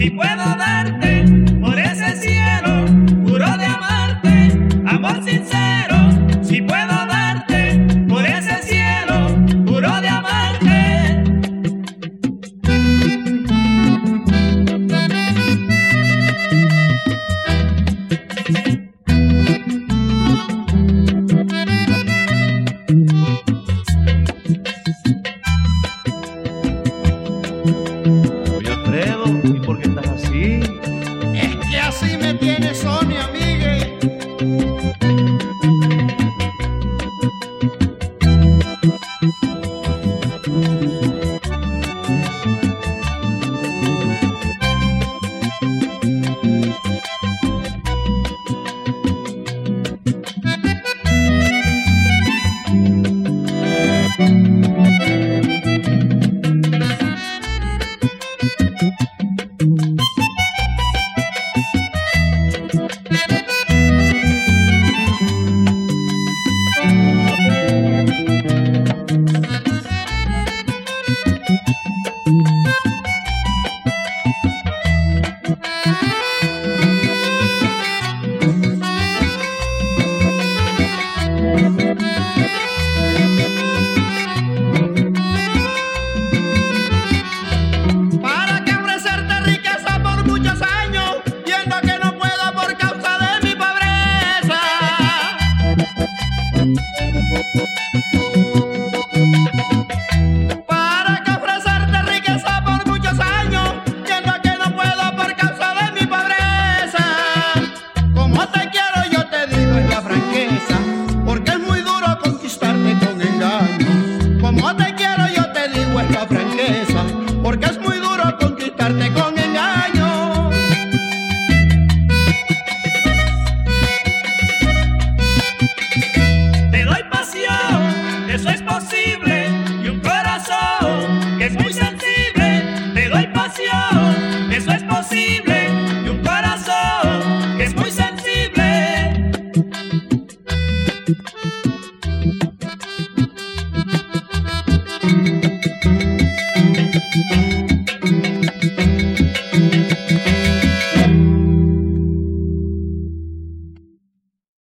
si puedo por qué estás así? Es que así me tiene Sonia, Eso es posible de un corazón que es muy sensible.